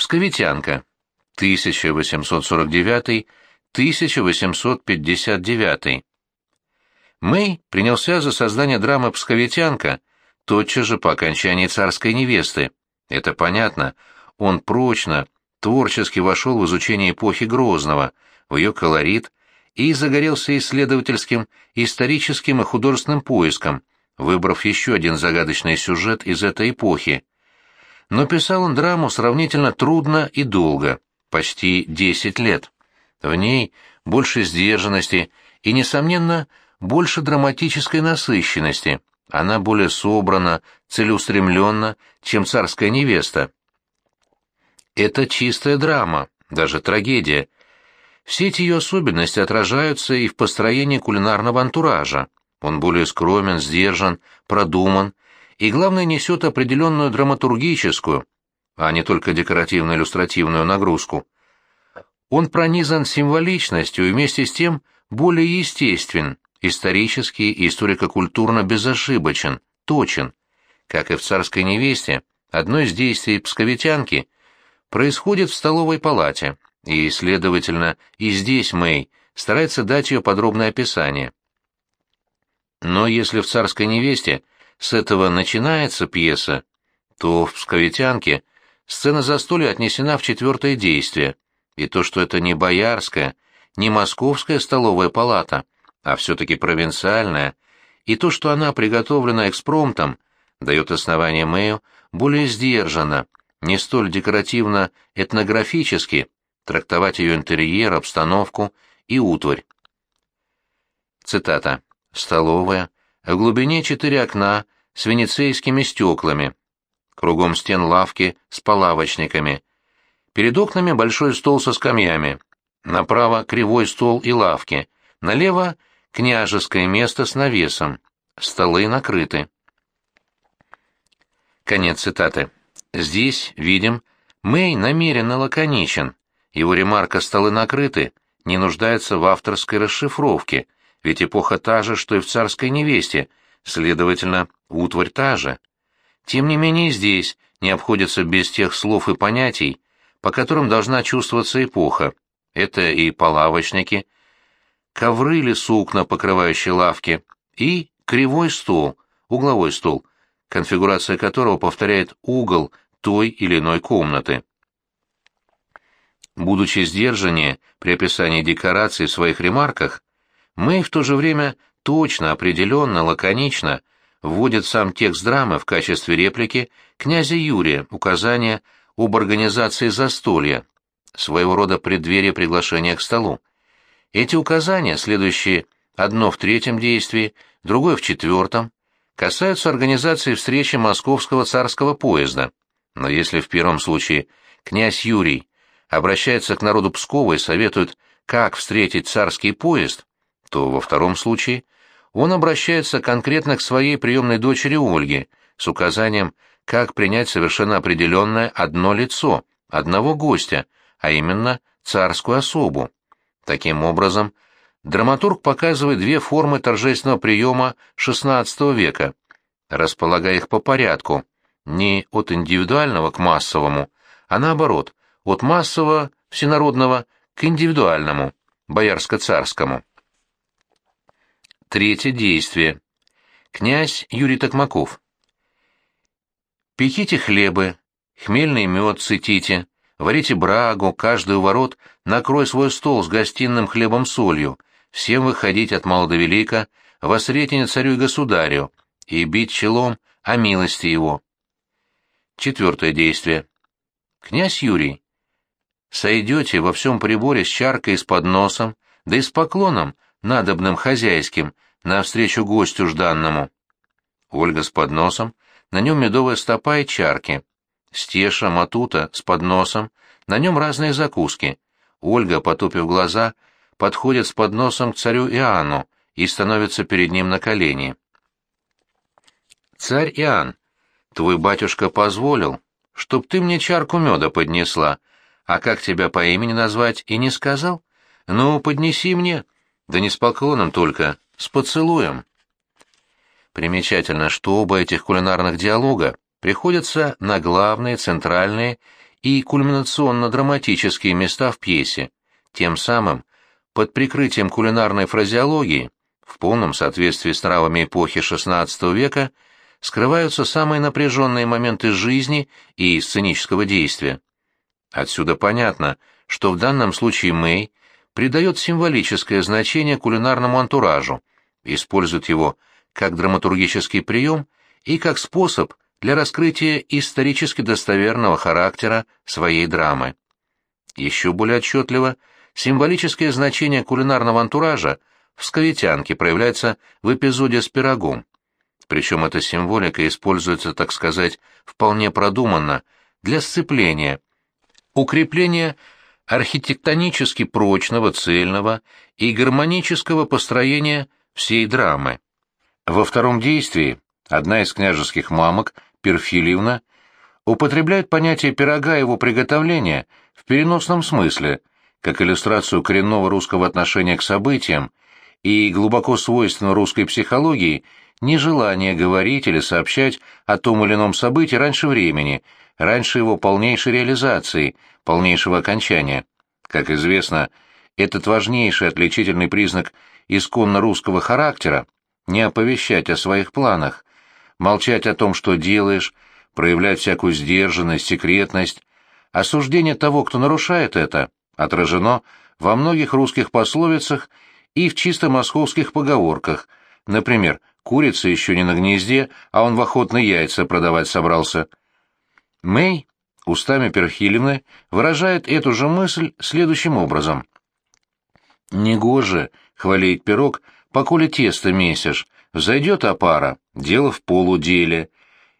Псковитянка. 1849-1859. Мэй принялся за создание драмы «Псковитянка» тотчас же по окончании «Царской невесты». Это понятно, он прочно, творчески вошел в изучение эпохи Грозного, в ее колорит, и загорелся исследовательским, историческим и художественным поиском, выбрав еще один загадочный сюжет из этой эпохи. Но писал он драму сравнительно трудно и долго, почти десять лет. В ней больше сдержанности и, несомненно, больше драматической насыщенности. Она более собрана, целеустремленна, чем царская невеста. Это чистая драма, даже трагедия. Все эти ее особенности отражаются и в построении кулинарного антуража. Он более скромен, сдержан, продуман, и, главное, несет определенную драматургическую, а не только декоративно-иллюстративную нагрузку. Он пронизан символичностью и вместе с тем более естествен, исторически и историко-культурно безошибочен, точен. Как и в «Царской невесте», одно из действий псковитянки происходит в столовой палате, и, следовательно, и здесь Мэй старается дать ее подробное описание. Но если в «Царской невесте» с этого начинается пьеса, то в «Псковитянке» сцена застолья отнесена в четвертое действие, и то, что это не боярская, не московская столовая палата, а все-таки провинциальная, и то, что она приготовлена экспромтом, дает основание Мэю более сдержанно, не столь декоративно-этнографически трактовать ее интерьер, обстановку и утварь. Цитата. «Столовая. В глубине четыре окна с венецейскими стеклами. Кругом стен лавки с полавочниками. Перед окнами большой стол со скамьями. Направо кривой стол и лавки. Налево княжеское место с навесом. Столы накрыты. Конец цитаты. Здесь, видим, Мэй намеренно лаконичен. Его ремарка «столы накрыты» не нуждается в авторской расшифровке, ведь эпоха та же, что и в царской невесте, следовательно, утварь та же. Тем не менее здесь не обходится без тех слов и понятий, по которым должна чувствоваться эпоха. Это и полавочники, ковры или сукна, покрывающие лавки, и кривой стол, угловой стол, конфигурация которого повторяет угол той или иной комнаты. Будучи сдержаннее при описании декораций в своих ремарках, Мэй в то же время точно, определенно, лаконично вводит сам текст драмы в качестве реплики князя Юрия, указания об организации застолья, своего рода преддверие приглашения к столу. Эти указания, следующие одно в третьем действии, другое в четвертом, касаются организации встречи московского царского поезда. Но если в первом случае князь Юрий обращается к народу Пскова и советует, как встретить царский поезд, то во втором случае он обращается конкретно к своей приемной дочери Ольге с указанием, как принять совершенно определенное одно лицо, одного гостя, а именно царскую особу. Таким образом, драматург показывает две формы торжественного приема XVI века, располагая их по порядку, не от индивидуального к массовому, а наоборот, от массового, всенародного к индивидуальному, боярско-царскому. Третье действие. Князь Юрий Токмаков. Пеките хлебы, хмельный мед цитите, варите брагу, каждый у ворот накрой свой стол с гостиным хлебом-солью, всем выходить от мала до велика, во царю и государю, и бить челом о милости его. Четвертое действие. Князь Юрий, сойдете во всем приборе с чаркой и с подносом, да и с поклоном, надобным хозяйским, навстречу гостю жданному. Ольга с подносом, на нем медовая стопа и чарки. Стеша, Матута с подносом, на нем разные закуски. Ольга, потупив глаза, подходит с подносом к царю Иоанну и становится перед ним на колени. «Царь Иоанн, твой батюшка позволил, чтоб ты мне чарку меда поднесла, а как тебя по имени назвать и не сказал? Ну, поднеси мне, да не с поклоном только, с поцелуем». Примечательно, что оба этих кулинарных диалога приходятся на главные, центральные и кульминационно-драматические места в пьесе. Тем самым, под прикрытием кулинарной фразеологии, в полном соответствии с нравами эпохи XVI века, скрываются самые напряженные моменты жизни и сценического действия. Отсюда понятно, что в данном случае Мэй придает символическое значение кулинарному антуражу, использует его как драматургический прием и как способ для раскрытия исторически достоверного характера своей драмы. Еще более отчетливо символическое значение кулинарного антуража в «Сковитянке» проявляется в эпизоде с пирогом. Причем эта символика используется, так сказать, вполне продуманно, для сцепления, укрепления архитектонически прочного, цельного и гармонического построения всей драмы. Во втором действии одна из княжеских мамок, Перфильевна, употребляет понятие пирога и его приготовления в переносном смысле, как иллюстрацию коренного русского отношения к событиям и глубоко свойственного русской психологии нежелание говорить или сообщать о том или ином событии раньше времени, раньше его полнейшей реализации, полнейшего окончания. Как известно, этот важнейший отличительный признак исконно русского характера — не оповещать о своих планах, молчать о том, что делаешь, проявлять всякую сдержанность, секретность. Осуждение того, кто нарушает это, отражено во многих русских пословицах и в чисто московских поговорках, например, «курица еще не на гнезде, а он в охотные яйца продавать собрался». Мэй устами Перхилевны выражает эту же мысль следующим образом. «Негоже хвалить пирог, поколе тесто месишь, взойдет опара, дело в полуделе,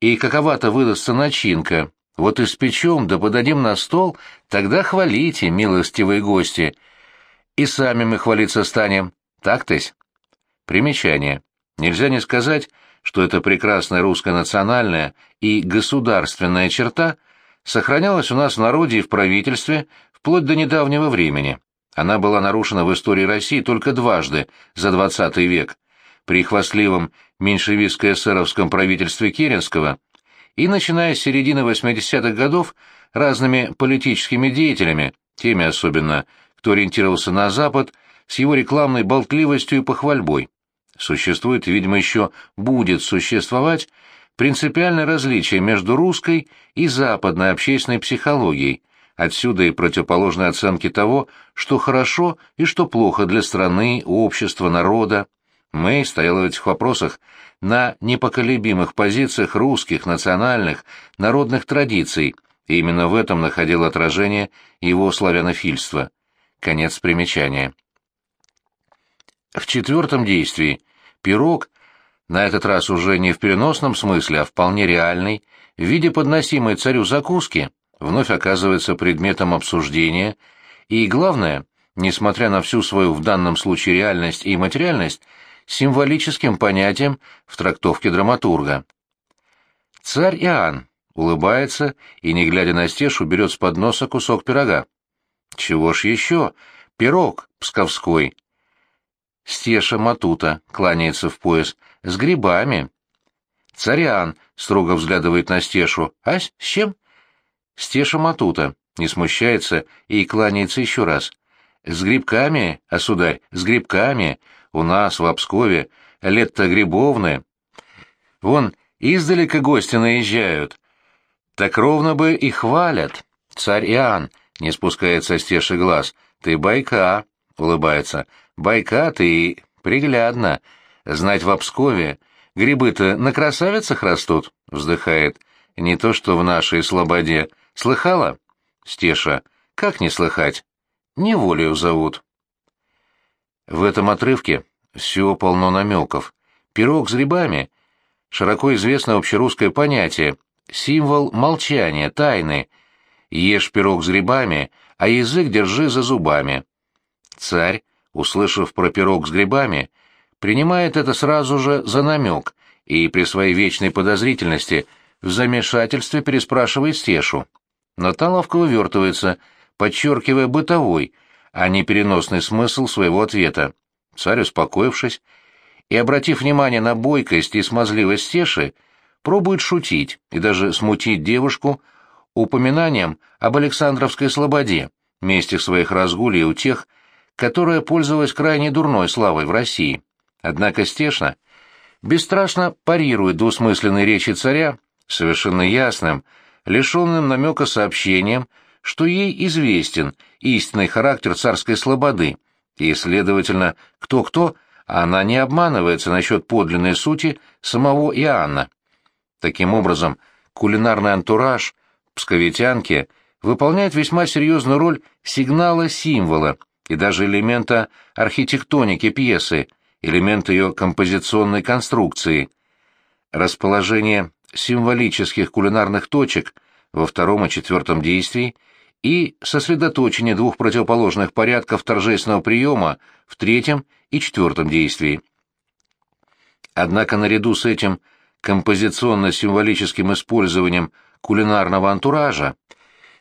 и какова-то выдастся начинка, вот испечем да подадим на стол, тогда хвалите, милостивые гости, и сами мы хвалиться станем, так-тось?» Примечание. Нельзя не сказать, что эта прекрасная русская национальная и государственная черта сохранялась у нас в народе и в правительстве вплоть до недавнего времени. Она была нарушена в истории России только дважды за XX век, при хвастливом меньшевистско-эсеровском правительстве Керенского и, начиная с середины 80-х годов, разными политическими деятелями, теми особенно, кто ориентировался на Запад, с его рекламной болтливостью и похвальбой существует видимо, еще будет существовать принципиальное различие между русской и западной общественной психологией, отсюда и противоположные оценки того, что хорошо и что плохо для страны, общества, народа. Мэй стояла в этих вопросах на непоколебимых позициях русских, национальных, народных традиций, и именно в этом находило отражение его славянофильства. Конец примечания. В четвертом действии пирог, на этот раз уже не в переносном смысле, а вполне реальный, в виде подносимой царю закуски, вновь оказывается предметом обсуждения, и, главное, несмотря на всю свою в данном случае реальность и материальность, символическим понятием в трактовке драматурга. Царь Иоанн улыбается и, не глядя на стешу, берет с подноса кусок пирога. Чего ж еще? Пирог псковской, Стеша Матута кланяется в пояс. С грибами. Царян строго взглядывает на Стешу. А с чем? Стеша Матута не смущается и кланяется еще раз. С грибками, а сударь, с грибками. У нас в Обскове лето грибовное. Вон издалека гости наезжают. Так ровно бы и хвалят. Царь Иоанн не спускает со Стеши глаз. Ты байка, улыбается. Байкат и приглядно. Знать в Обскове грибы-то на красавицах растут, вздыхает. Не то что в нашей слободе. Слыхала? Стеша. Как не слыхать? Неволею зовут. В этом отрывке все полно намеков. Пирог с грибами — широко известное общерусское понятие, символ молчания, тайны. Ешь пирог с грибами, а язык держи за зубами. Царь услышав про пирог с грибами, принимает это сразу же за намек и при своей вечной подозрительности в замешательстве переспрашивает Стешу. Но та ловко увертывается, подчеркивая бытовой, а не переносный смысл своего ответа. Царь, успокоившись и обратив внимание на бойкость и смазливость Стеши, пробует шутить и даже смутить девушку, упоминанием об Александровской слободе, месте своих разгулий у тех, которая пользовалась крайне дурной славой в России. Однако Стешна бесстрашно парирует двусмысленные речи царя совершенно ясным, лишенным намека сообщением, что ей известен истинный характер царской слободы, и, следовательно, кто-кто, она не обманывается насчет подлинной сути самого Иоанна. Таким образом, кулинарный антураж псковитянки выполняет весьма серьезную роль сигнала-символа и даже элемента архитектоники пьесы, элемента ее композиционной конструкции. Расположение символических кулинарных точек во втором и четвертом действии и сосредоточение двух противоположных порядков торжественного приема в третьем и четвертом действии. Однако наряду с этим композиционно-символическим использованием кулинарного антуража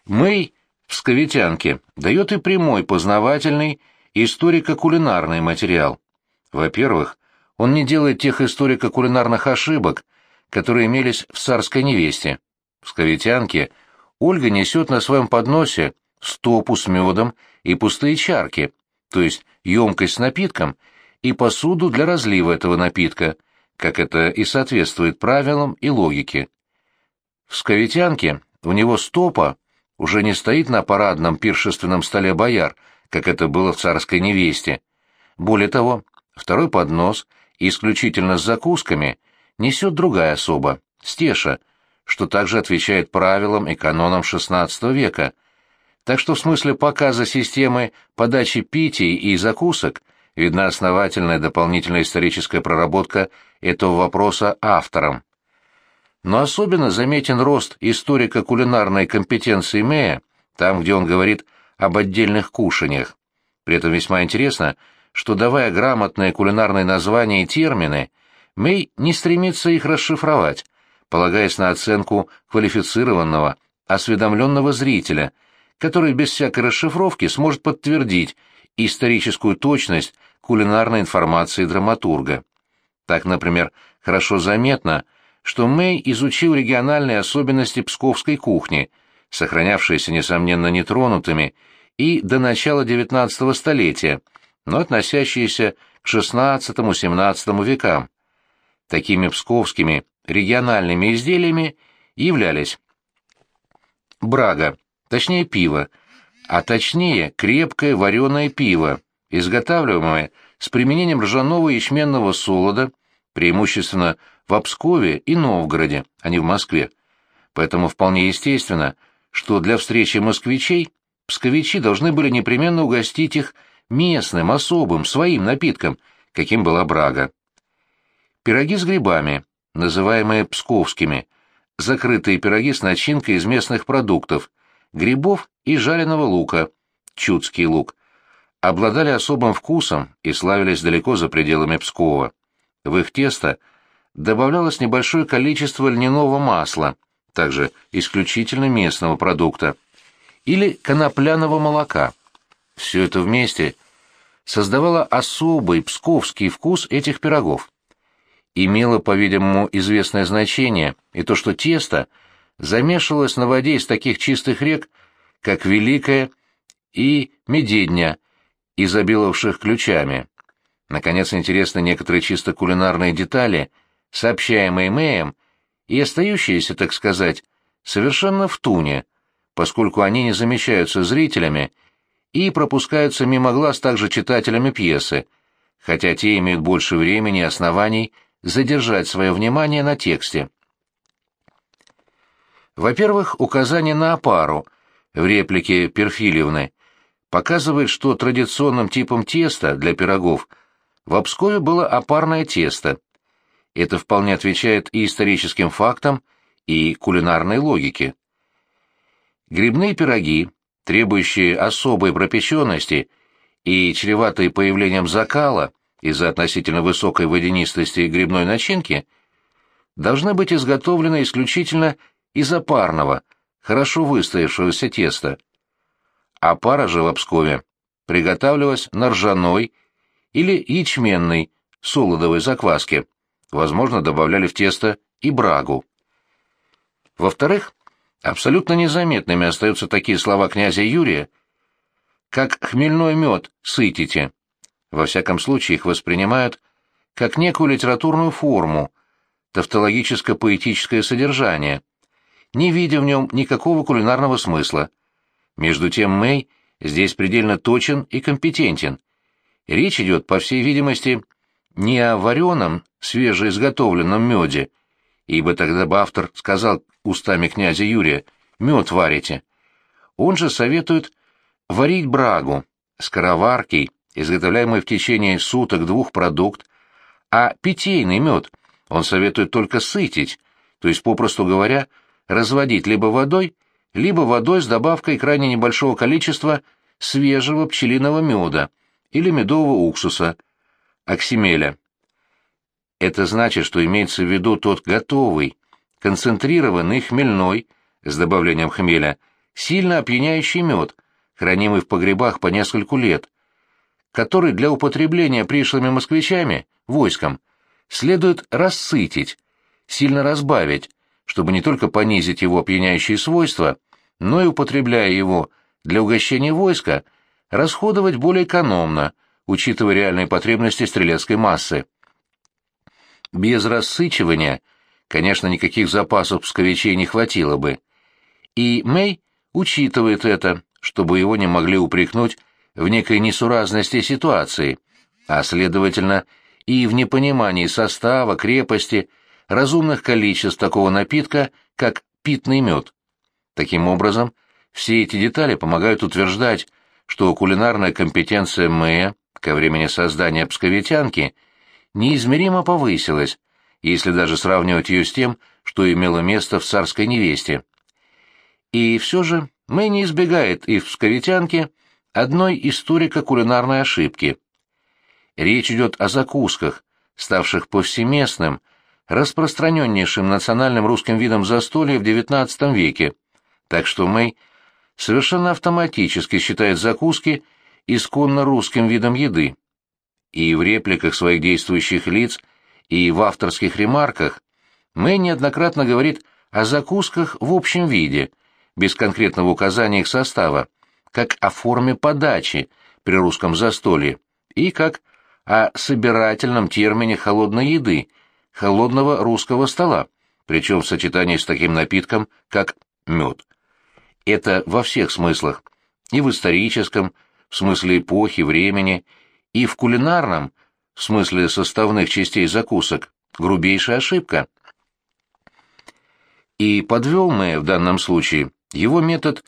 Мэй в «Сковитянке» дает и прямой познавательный историко-кулинарный материал. Во-первых, он не делает тех историко-кулинарных ошибок, которые имелись в царской невесте. В «Сковитянке» Ольга несет на своем подносе стопу с медом и пустые чарки, то есть емкость с напитком и посуду для разлива этого напитка, как это и соответствует правилам и логике. В «Сковитянке» у него стопа уже не стоит на парадном пиршественном столе бояр, как это было в царской невесте. Более того, второй поднос, исключительно с закусками, несет другая особа, стеша, что также отвечает правилам и канонам XVI века. Так что в смысле показа системы подачи питий и закусок видна основательная дополнительная историческая проработка этого вопроса автором. Но особенно заметен рост историко-кулинарной компетенции Мэя, там, где он говорит об отдельных кушаниях. При этом весьма интересно, что, давая грамотные кулинарные названия и термины, Мэй не стремится их расшифровать, полагаясь на оценку квалифицированного, осведомленного зрителя, который без всякой расшифровки сможет подтвердить историческую точность кулинарной информации драматурга. Так, например, хорошо заметно, что Мэй изучил региональные особенности псковской кухни, сохранявшиеся, несомненно, нетронутыми и до начала XIX столетия, но относящиеся к XVI-XVII векам. Такими псковскими региональными изделиями являлись брага, точнее пиво, а точнее крепкое вареное пиво, изготавливаемое с применением ржаного ячменного солода, преимущественно в Пскове и Новгороде, а не в Москве. Поэтому вполне естественно, что для встречи москвичей псковичи должны были непременно угостить их местным, особым, своим напитком, каким была брага. Пироги с грибами, называемые псковскими, закрытые пироги с начинкой из местных продуктов, грибов и жареного лука, чудский лук, обладали особым вкусом и славились далеко за пределами Пскова. В их тесто добавлялось небольшое количество льняного масла, также исключительно местного продукта, или конопляного молока. Все это вместе создавало особый псковский вкус этих пирогов. Имело, по-видимому, известное значение и то, что тесто замешивалось на воде из таких чистых рек, как Великая и Медедня, изобиловавших ключами. Наконец, интересны некоторые чисто кулинарные детали, сообщаемые Мэем, и остающиеся, так сказать, совершенно в туне, поскольку они не замечаются зрителями и пропускаются мимо глаз также читателями пьесы, хотя те имеют больше времени и оснований задержать свое внимание на тексте. Во-первых, указание на опару в реплике Перфильевны показывает, что традиционным типом теста для пирогов в Обскове было опарное тесто. Это вполне отвечает и историческим фактам, и кулинарной логике. Грибные пироги, требующие особой пропеченности и чреватые появлением закала из-за относительно высокой водянистости грибной начинки, должны быть изготовлены исключительно из опарного, хорошо выстоявшегося теста а пара же в Пскове приготавливалась на ржаной или ячменной солодовой закваске. Возможно, добавляли в тесто и брагу. Во-вторых, абсолютно незаметными остаются такие слова князя Юрия, как «хмельной мед сытите». Во всяком случае их воспринимают как некую литературную форму, тавтологическо-поэтическое содержание, не видя в нем никакого кулинарного смысла. Между тем Мэй здесь предельно точен и компетентен. Речь идет, по всей видимости, не о вареном, свежеизготовленном меде, ибо тогда бы автор сказал устами князя Юрия «мед варите». Он же советует варить брагу, скороваркий, изготовляемый в течение суток-двух продукт, а питейный мед он советует только сытить, то есть, попросту говоря, разводить либо водой, либо водой с добавкой крайне небольшого количества свежего пчелиного меда или медового уксуса, оксимеля. Это значит, что имеется в виду тот готовый, концентрированный хмельной, с добавлением хмеля, сильно опьяняющий мед, хранимый в погребах по нескольку лет, который для употребления пришлыми москвичами, войском, следует рассытить, сильно разбавить, чтобы не только понизить его опьяняющие свойства, но и, употребляя его для угощения войска, расходовать более экономно, учитывая реальные потребности стрелецкой массы. Без рассычивания, конечно, никаких запасов псковичей не хватило бы. И Мэй учитывает это, чтобы его не могли упрекнуть в некой несуразности ситуации, а, следовательно, и в непонимании состава, крепости, разумных количеств такого напитка, как питный мед. Таким образом, все эти детали помогают утверждать, что кулинарная компетенция Мэя ко времени создания псковитянки неизмеримо повысилась, если даже сравнивать ее с тем, что имело место в царской невесте. И все же Мэй не избегает и в псковитянке одной историко-кулинарной ошибки. Речь идет о закусках, ставших повсеместным, распространеннейшим национальным русским видом застолья в XIX веке, так что Мэй совершенно автоматически считает закуски исконно русским видом еды. И в репликах своих действующих лиц, и в авторских ремарках Мэй неоднократно говорит о закусках в общем виде, без конкретного указания их состава, как о форме подачи при русском застолье и как о собирательном термине холодной еды, холодного русского стола, причем в сочетании с таким напитком, как мед. Это во всех смыслах, и в историческом, в смысле эпохи, времени, и в кулинарном, в смысле составных частей закусок, грубейшая ошибка. И подвел мы в данном случае его метод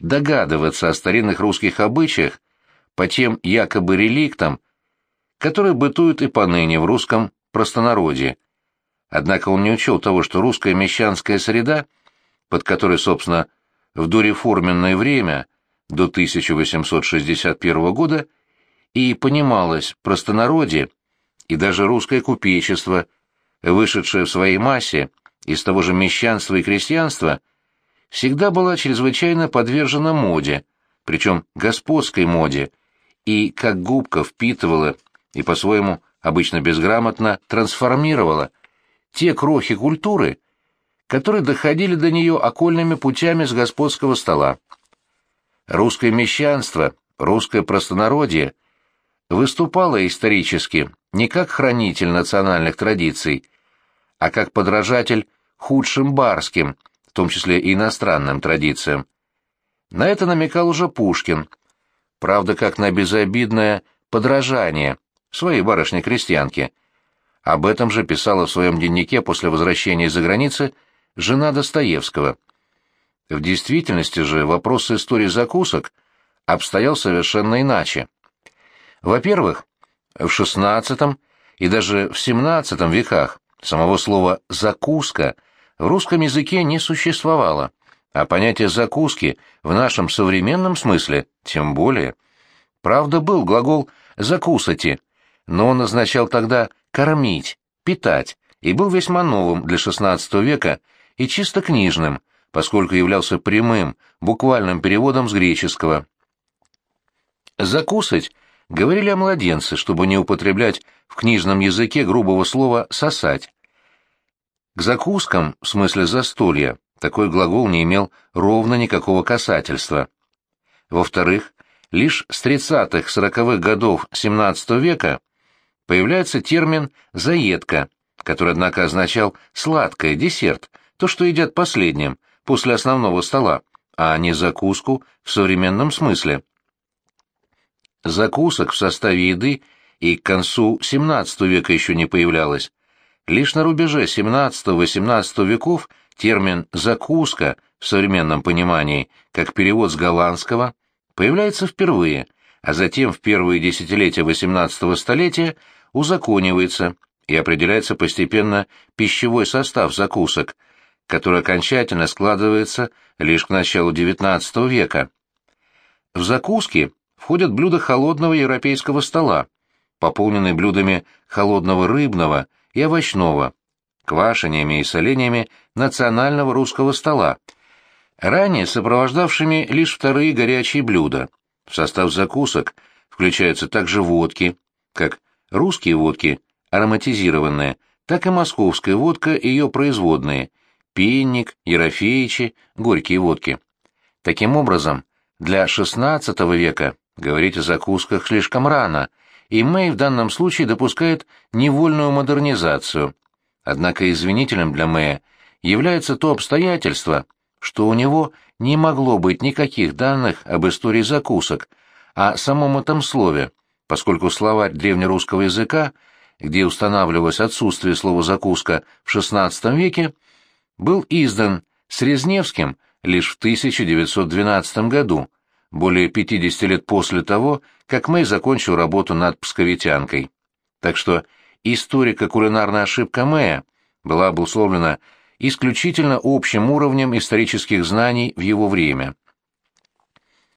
догадываться о старинных русских обычаях по тем якобы реликтам, которые бытуют и поныне в русском простонародье. Однако он не учел того, что русская мещанская среда, под которой, собственно, в дореформенное время до 1861 года и понималось простонародье, и даже русское купечество, вышедшее в своей массе из того же мещанства и крестьянства, всегда была чрезвычайно подвержена моде, причем господской моде, и как губка впитывала и по-своему обычно безграмотно трансформировала те крохи культуры, которые доходили до нее окольными путями с господского стола. Русское мещанство, русское простонародье выступало исторически не как хранитель национальных традиций, а как подражатель худшим барским, в том числе и иностранным традициям. На это намекал уже Пушкин, правда, как на безобидное подражание, своей барышне-крестьянке. Об этом же писала в своем дневнике после возвращения из-за границы жена Достоевского. В действительности же вопрос истории закусок обстоял совершенно иначе. Во-первых, в XVI и даже в XVII веках самого слова «закуска» в русском языке не существовало, а понятие «закуски» в нашем современном смысле тем более. Правда, был глагол «закусати», но он означал тогда «кормить», «питать» и был весьма новым для XVI века и чисто книжным, поскольку являлся прямым, буквальным переводом с греческого. «Закусать» говорили о младенце, чтобы не употреблять в книжном языке грубого слова «сосать». К закускам, в смысле застолья, такой глагол не имел ровно никакого касательства. Во-вторых, лишь с 30-40-х годов XVII века появляется термин «заедка», который, однако, означал «сладкое», «десерт», то, что едят последним, после основного стола, а не закуску в современном смысле. Закусок в составе еды и к концу XVII века еще не появлялось. Лишь на рубеже XVII-XVIII веков термин «закуска» в современном понимании, как перевод с голландского, появляется впервые, а затем в первые десятилетия XVIII столетия узаконивается и определяется постепенно пищевой состав закусок, который окончательно складывается лишь к началу XIX века. В закуски входят блюда холодного европейского стола, пополненные блюдами холодного рыбного и овощного, квашениями и соленьями национального русского стола, ранее сопровождавшими лишь вторые горячие блюда. В состав закусок включаются также водки, как русские водки, ароматизированные, так и московская водка и ее производные, пенник, ерофеичи, горькие водки. Таким образом, для XVI века говорить о закусках слишком рано – и Мэй в данном случае допускает невольную модернизацию. Однако извинителем для Мэя является то обстоятельство, что у него не могло быть никаких данных об истории закусок, о самом этом слове, поскольку словарь древнерусского языка, где устанавливалось отсутствие слова «закуска» в XVI веке, был издан Срезневским лишь в 1912 году, более 50 лет после того, как Мэй закончил работу над псковитянкой. Так что историко-кулинарная ошибка Мэя была обусловлена исключительно общим уровнем исторических знаний в его время.